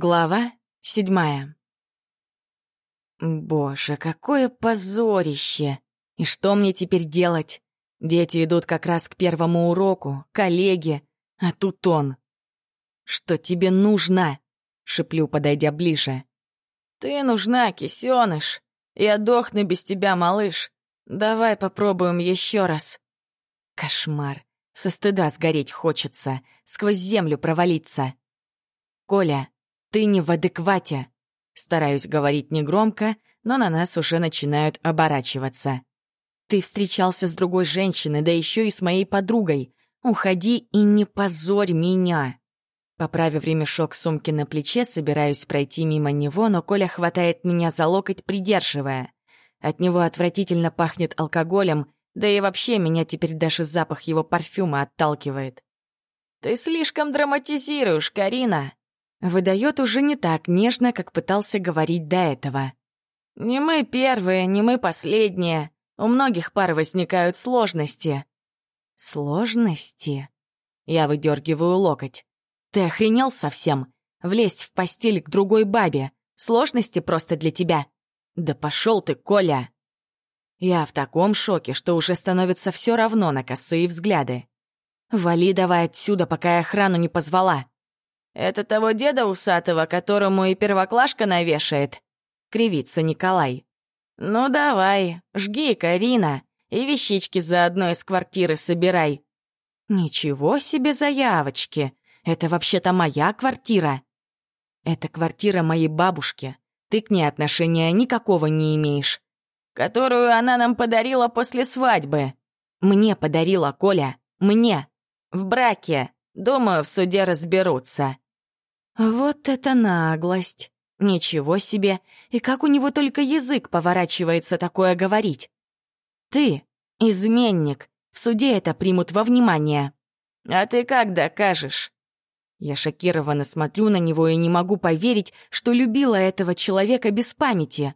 Глава седьмая. Боже, какое позорище! И что мне теперь делать? Дети идут как раз к первому уроку, коллеги, а тут он. «Что тебе нужно?» — шеплю, подойдя ближе. «Ты нужна, кисёныш. Я дохну без тебя, малыш. Давай попробуем еще раз». Кошмар. Со стыда сгореть хочется, сквозь землю провалиться. «Коля, ты не в адеквате!» Стараюсь говорить негромко, но на нас уже начинают оборачиваться. «Ты встречался с другой женщиной, да еще и с моей подругой. Уходи и не позорь меня!» Поправив ремешок сумки на плече, собираюсь пройти мимо него, но Коля хватает меня за локоть, придерживая. От него отвратительно пахнет алкоголем, да и вообще меня теперь даже запах его парфюма отталкивает. «Ты слишком драматизируешь, Карина!» Выдает уже не так нежно, как пытался говорить до этого. «Не мы первые, не мы последние. У многих пар возникают сложности». «Сложности?» Я выдергиваю локоть. «Ты охренел совсем? Влезть в постель к другой бабе. Сложности просто для тебя. Да пошел ты, Коля!» Я в таком шоке, что уже становится все равно на косые взгляды. «Вали давай отсюда, пока я охрану не позвала!» «Это того деда усатого, которому и первоклашка навешает?» — кривится Николай. «Ну давай, жги, Карина, и вещички заодно из квартиры собирай». «Ничего себе заявочки! Это вообще-то моя квартира!» «Это квартира моей бабушки. Ты к ней отношения никакого не имеешь». «Которую она нам подарила после свадьбы». «Мне подарила, Коля. Мне. В браке. Думаю, в суде разберутся». Вот это наглость! Ничего себе! И как у него только язык поворачивается такое говорить? Ты — изменник. В суде это примут во внимание. А ты как докажешь? Я шокированно смотрю на него и не могу поверить, что любила этого человека без памяти.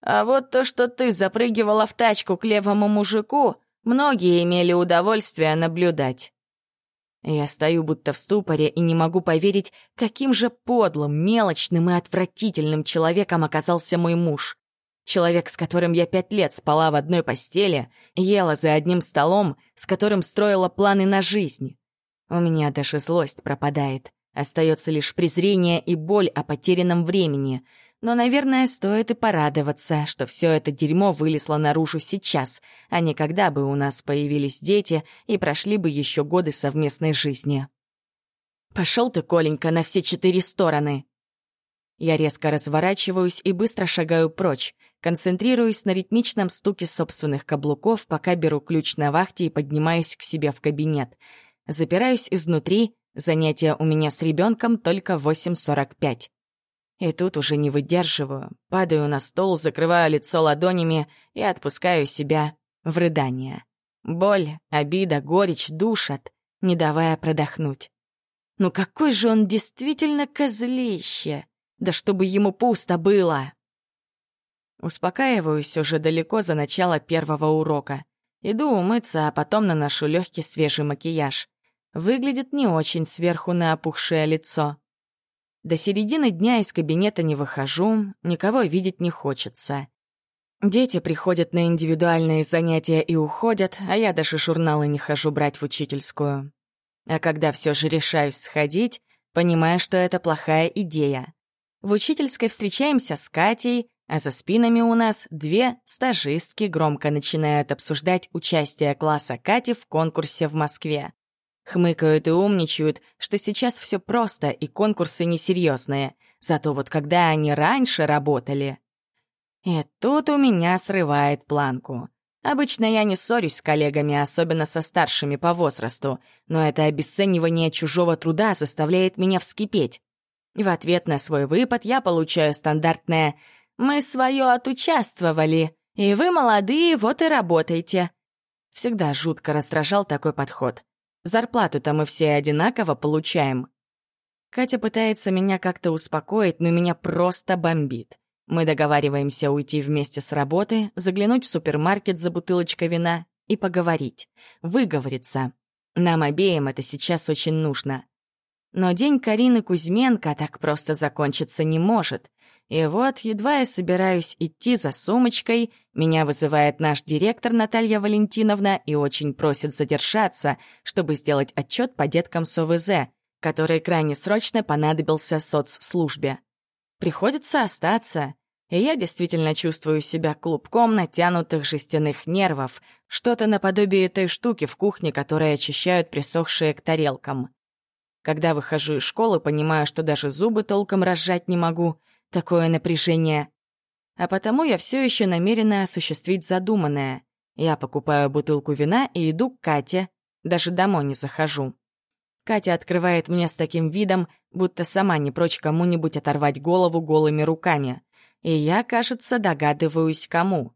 А вот то, что ты запрыгивала в тачку к левому мужику, многие имели удовольствие наблюдать. Я стою будто в ступоре и не могу поверить, каким же подлым, мелочным и отвратительным человеком оказался мой муж. Человек, с которым я пять лет спала в одной постели, ела за одним столом, с которым строила планы на жизнь. У меня даже злость пропадает. Остается лишь презрение и боль о потерянном времени — но, наверное, стоит и порадоваться, что все это дерьмо вылезло наружу сейчас, а не когда бы у нас появились дети и прошли бы еще годы совместной жизни. Пошел ты, Коленька, на все четыре стороны. Я резко разворачиваюсь и быстро шагаю прочь, концентрируюсь на ритмичном стуке собственных каблуков, пока беру ключ на вахте и поднимаюсь к себе в кабинет. Запираюсь изнутри, занятия у меня с ребенком только в 8.45. И тут уже не выдерживаю, падаю на стол, закрываю лицо ладонями и отпускаю себя в рыдание. Боль, обида, горечь душат, не давая продохнуть. Ну какой же он действительно козлище! Да чтобы ему пусто было! Успокаиваюсь уже далеко за начало первого урока. Иду умыться, а потом наношу легкий свежий макияж. Выглядит не очень сверху на опухшее лицо. До середины дня из кабинета не выхожу, никого видеть не хочется. Дети приходят на индивидуальные занятия и уходят, а я даже журналы не хожу брать в учительскую. А когда все же решаюсь сходить, понимаю, что это плохая идея. В учительской встречаемся с Катей, а за спинами у нас две стажистки громко начинают обсуждать участие класса Кати в конкурсе в Москве. Хмыкают и умничают, что сейчас все просто и конкурсы несерьезные. Зато вот когда они раньше работали... И тут у меня срывает планку. Обычно я не ссорюсь с коллегами, особенно со старшими по возрасту, но это обесценивание чужого труда заставляет меня вскипеть. В ответ на свой выпад я получаю стандартное «Мы свое отучаствовали, и вы молодые, вот и работайте». Всегда жутко раздражал такой подход. Зарплату-то мы все одинаково получаем. Катя пытается меня как-то успокоить, но меня просто бомбит. Мы договариваемся уйти вместе с работы, заглянуть в супермаркет за бутылочкой вина и поговорить. Выговориться. Нам обеим это сейчас очень нужно. Но день Карины Кузьменко так просто закончиться не может. И вот, едва я собираюсь идти за сумочкой, меня вызывает наш директор Наталья Валентиновна и очень просит задержаться, чтобы сделать отчет по деткам с который крайне срочно понадобился соцслужбе. Приходится остаться, и я действительно чувствую себя клубком натянутых жестяных нервов, что-то наподобие той штуки в кухне, которые очищают присохшие к тарелкам. Когда выхожу из школы, понимаю, что даже зубы толком разжать не могу — такое напряжение. А потому я все еще намерена осуществить задуманное. Я покупаю бутылку вина и иду к Кате, даже домой не захожу. Катя открывает мне с таким видом, будто сама не прочь кому-нибудь оторвать голову голыми руками. И я, кажется, догадываюсь, кому.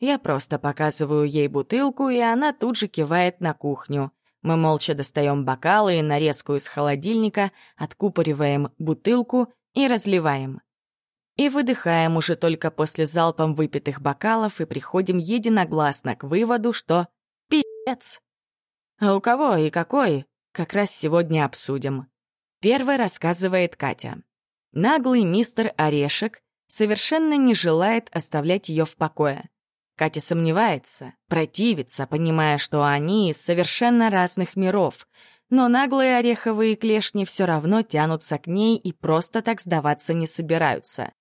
Я просто показываю ей бутылку, и она тут же кивает на кухню. Мы молча достаем бокалы и нарезку из холодильника, откупориваем бутылку и разливаем. И выдыхаем уже только после залпом выпитых бокалов и приходим единогласно к выводу, что пиздец. А у кого и какой, как раз сегодня обсудим. Первый рассказывает Катя. Наглый мистер Орешек совершенно не желает оставлять ее в покое. Катя сомневается, противится, понимая, что они из совершенно разных миров, но наглые ореховые клешни все равно тянутся к ней и просто так сдаваться не собираются.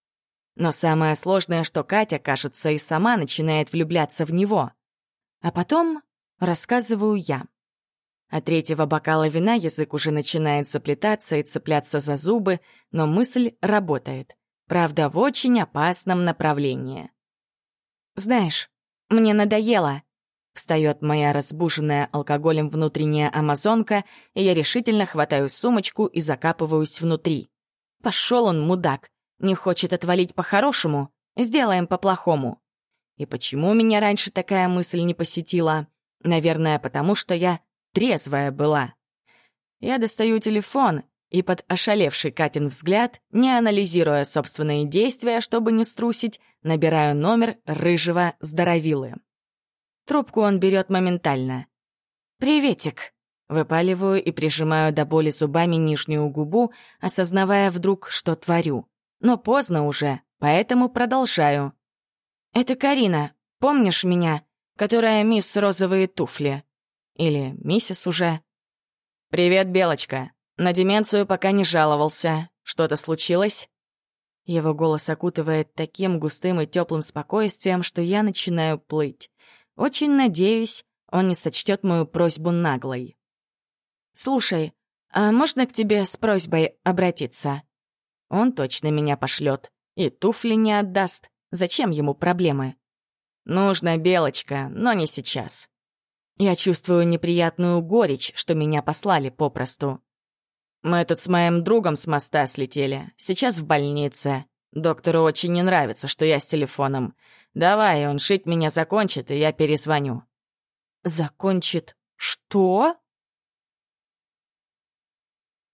Но самое сложное, что Катя, кажется, и сама начинает влюбляться в него. А потом рассказываю я. От третьего бокала вина язык уже начинает заплетаться и цепляться за зубы, но мысль работает. Правда, в очень опасном направлении. «Знаешь, мне надоело», — встает моя разбуженная алкоголем внутренняя амазонка, и я решительно хватаю сумочку и закапываюсь внутри. Пошел он, мудак. Не хочет отвалить по-хорошему, сделаем по-плохому. И почему меня раньше такая мысль не посетила? Наверное, потому что я трезвая была. Я достаю телефон и под ошалевший Катин взгляд, не анализируя собственные действия, чтобы не струсить, набираю номер рыжего здоровилы. Трубку он берет моментально. «Приветик!» Выпаливаю и прижимаю до боли зубами нижнюю губу, осознавая вдруг, что творю. Но поздно уже, поэтому продолжаю. «Это Карина, помнишь меня, которая мисс Розовые туфли?» Или миссис уже. «Привет, Белочка. На деменцию пока не жаловался. Что-то случилось?» Его голос окутывает таким густым и теплым спокойствием, что я начинаю плыть. Очень надеюсь, он не сочтет мою просьбу наглой. «Слушай, а можно к тебе с просьбой обратиться?» Он точно меня пошлет. И туфли не отдаст. Зачем ему проблемы? Нужно, Белочка, но не сейчас. Я чувствую неприятную горечь, что меня послали попросту. Мы тут с моим другом с моста слетели. Сейчас в больнице. Доктору очень не нравится, что я с телефоном. Давай, он шить меня закончит, и я перезвоню. Закончит что?